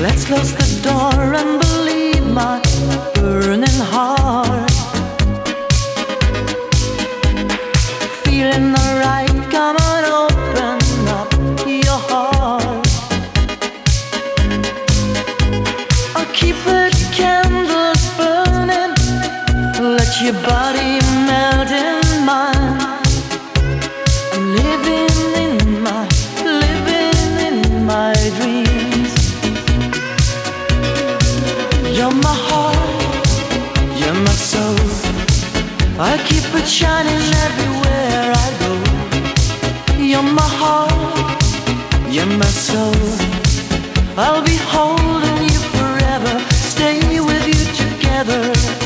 Let's close the door and believe my burning heart. Feeling alright, come on, open up your heart. I'll keep the candles burning, let your body melt in mine. I'm living in I keep it shining everywhere I go. You're my heart, you're my soul. I'll be holding you forever, stay with you together.